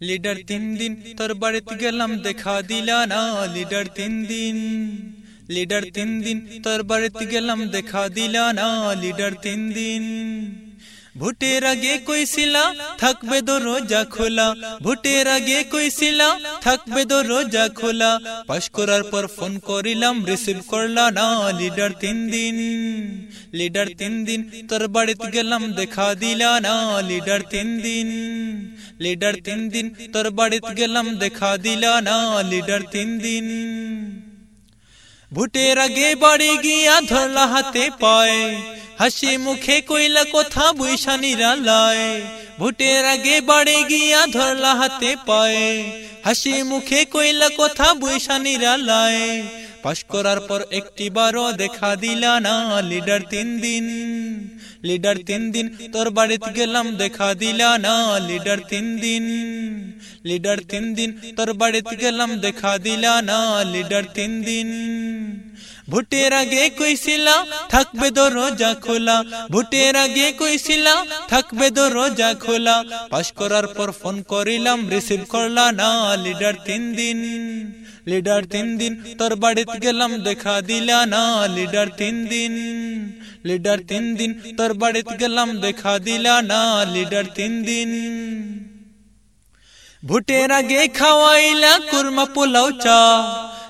Leader তিন দিন তোর বাড়িতে গেলাম, দেখা দিলা না। লিডার তিন দিন, লিডার তিন দিন তোর বাড়িতে গেলাম, দেখা দিলা না। লিডার তিন দিন, ভোটের আগে কইছিলা, থাকবে তো রোজা খোলা। ভোটের আগে কইছিলা, থাকবে তো রোজা খোলা। পাশ করার পর ফোন করিলাম, রিসিভ করলা না। লিডার তিন দিন, লিডার তিন দিন তোর বাড়িতে গেলাম, দেখা দিলা না। লিডার তিন দিন লিডার তিন দিন তোর বাড়িতে গেলাম, দেখা দিলা না লিডার তিন দিন। ভোটের আগে বাড়ি গিয়া ধরলা হাতে পায়, হাসি মুখে কইলা কথা বৈশা নিরালায়। ভোটের আগে বাড়ি গিয়া ধরলা হাতে পায়, হাসি মুখে কইলা কথা বৈশা নিরালায়। পাশ করার পর একটি বারও দেখা দিলা না লিডার তিন দিন। লিডার তিন দিন তোর বাড়িতে গেলাম, দেখা দিলা না। লিডার তিন দিন, লিডার তিন দিন তোর বাড়িতে গেলাম, দেখা দিলা না। লিডার তিন দিন, ভোটের আগে কইছিলা, থাকবে তো রোজা খোলা। ভোটের আগে কইছিলা, থাকবে তো রোজা খোলা। পাশ করার পর ফোন করিলাম, রিসিভ করলা না। লিডার তিন দিন, লিডার তিন দিন তোর বাড়িতে গেলাম, দেখা দিলা না। লিডার তিন দিন লিডার তিন দিন, তোর বাড়িতে গেলাম, দেখা দিলা না, লিডার তিন দিন। ভোটের আগে খাওয়াইলা কুরমা, পোলাও, চা।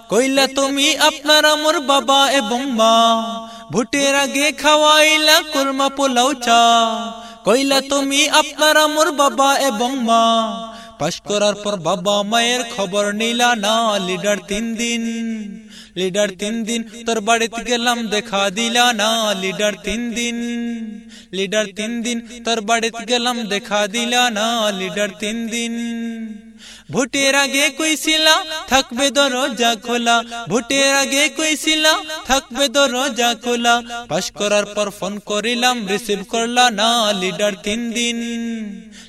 কইলা, তুমি আপনার আমর বাবা এবং মা। ভোটের আগে খাওয়াইলা কুরমা, পোলাও, চা। কইলা, তুমি আপনার আমর বাবা এবং মা। পাশ করার পর বাবা মায়ের খবর নিলা না, লিডার তিন দিন। লিডার তিন দিন তোর বাড়িতে গেলাম, দেখা দিলা না, লিডার তিন দিন। লিডার তিন দিন তোর বাড়িতে গেলাম, দেখা দিলা না, লিডার তিন দিন। ভোটের আগে কইছিলা থাকবে দরজা খোলা। ভোটের আগে কইছিলা থাকবে দরজা খোলা। পাশ করার পর ফোন করিলাম রিসিভ করলা না লিডার তিন দিন।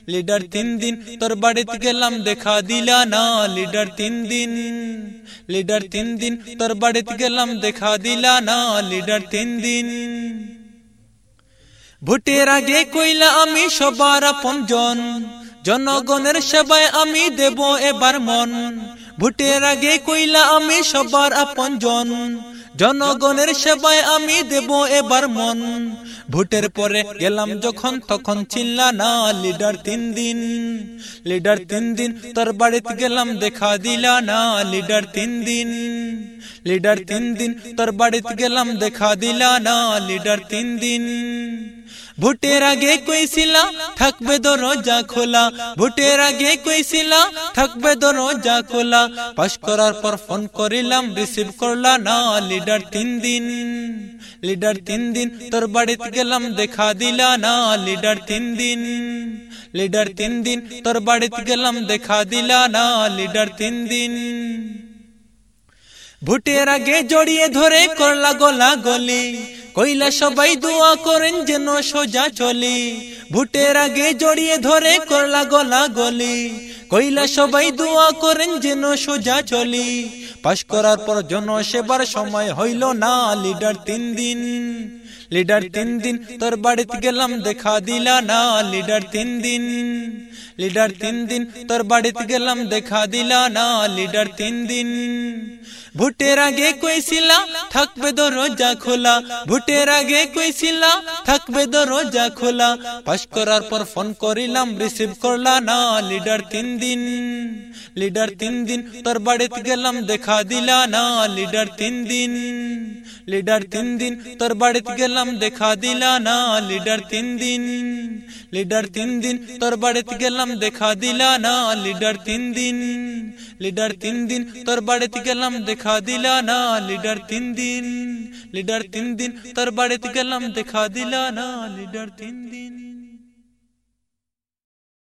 লিডার তিন দিন, তোর বাড়িতে গেলাম, দেখা দিলা না লিডার তিন দিন। লিডার তিন দিন, তোর বাড়িতে গেলাম, দেখা দিলা না লিডার তিন দিন। ভোটের আগে কইলা আমি সবার আপনজন। জনগণের সেবায় আমি দেব এবার মন। ভোটের আগে কইলা আমি সবার আপনজন জনগণের সেবায় আমি দেব এবার মন। ভোটের পরে গেলাম যখন, তখন চিল্লা না লিডার তিন দিন। লিডার তিন দিন তোর বাড়িতে গেলাম, দেখা দিলা না লিডার তিন দিন। লিডার তিন দিন তোর বাড়িতে গেলাম, দেখা দিলা না লিডার তিন দিন। ভোটের আগে কইছিলা থাকবে দরজা খোলা। ভোটের আগে কইছিলা থাকবে দরজা খোলা। পাশ করার পর ফোন করিলাম রিসিভ করলা না লিডার তিন দিন। লিডার তিন দিন, তোর বাড়িতে গেলাম, দেখা দিলা না লিডার তিন দিন। লিডার তিন দিন, তোর বাড়িতে গেলাম, দেখা দিলা না লিডার তিন দিন। ভোটের আগে জড়িয়ে ধরে করলা গলা গলি। কইলা সবাই দোয়া করেন যেন সোজা চলি। ভুটের আগে জড়িয়ে ধরে করলা গলা গলি। কইলা সবাই দোয়া করেন যেন সোজা চলি। পাশ করার পর জনসেবার সময় হইল না, লিডার তিন দিন। লিডার তিন দিন তোর বাড়িতে গেলাম, দেখা দিলা না। লিডার তিন দিন, লিডার তিন দিন তোর বাড়িতে গেলাম, দেখা দিলা না। লিডার তিন দিন, ভোটের আগে কইছিলা, থাকবে দরজা খোলা। ভোটের আগে কইছিলা, থাকবে দরজা খোলা। পাশ করার পর ফোন করিলাম, রিসিভ করলা না। লিডার তিন দিন, লিডার তিন দিন তোর বাড়িতে গেলাম, দেখা দিলা না। লিডার তিন দিন লিডার তিন দিন, তোর বাড়িতে গেলাম, দেখা দিলা না। লিডার তিন দিন, লিডার তিন দিন, তোর বাড়িতে গেলাম, দেখা দিলা না। লিডার তিন দিন, লিডার তিন দিন, তোর বাড়িতে গেলাম, দেখা দিলা না। লিডার তিন দিন, লিডার তিন দিন, তোর বাড়িতে গেলাম, দেখা দিলা না। লিডার তিন দিন।